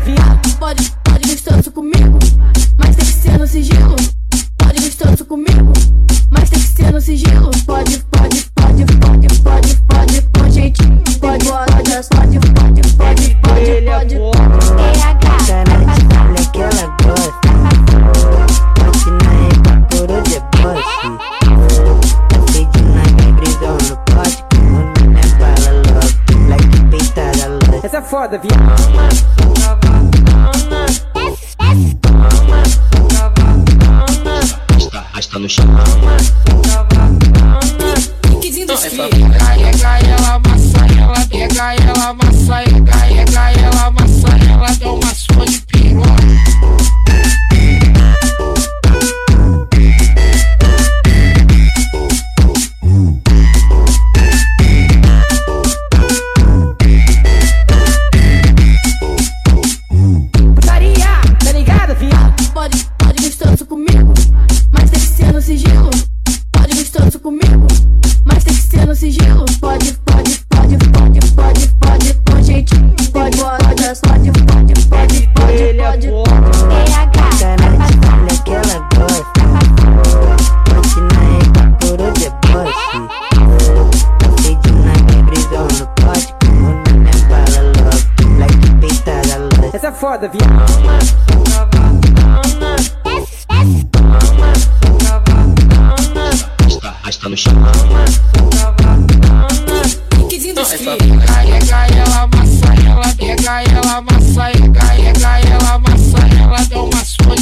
viado? Pode, pode gostoso comigo, mas tem que ser no sigilo. Pode gostoso comigo, mas tem que ser no sigilo. Pode, pode, pode, pode, pode, pode, com jeitinho. Pode, pode, pode, pode, pode, pode, é pode. foda. Caralho, olha que ela gosta. Reba por de louca. Essa é foda, viado. Chão. Piquezinho dos É pra pegar, ega ela, amassa ela, pega ela, amassa, ega, ega ela, amassa ela, dá uma sigilo. Pode gostoso comigo, mas tem que ser no sigilo. Pode, pode, pode, pode, pode, pode, com jeitinho. Pode, pode, pode, pode, pode, pode, é pode. foda. Caralho, olha que ela gosta. Bate na reba por o deboche. Passei de nave, brisão no pote. Quando me fala logo, like peitada louca. Essa é foda, viado. gai, ela amassa, e gai, gai, ela amassa, ela deu uma sonha.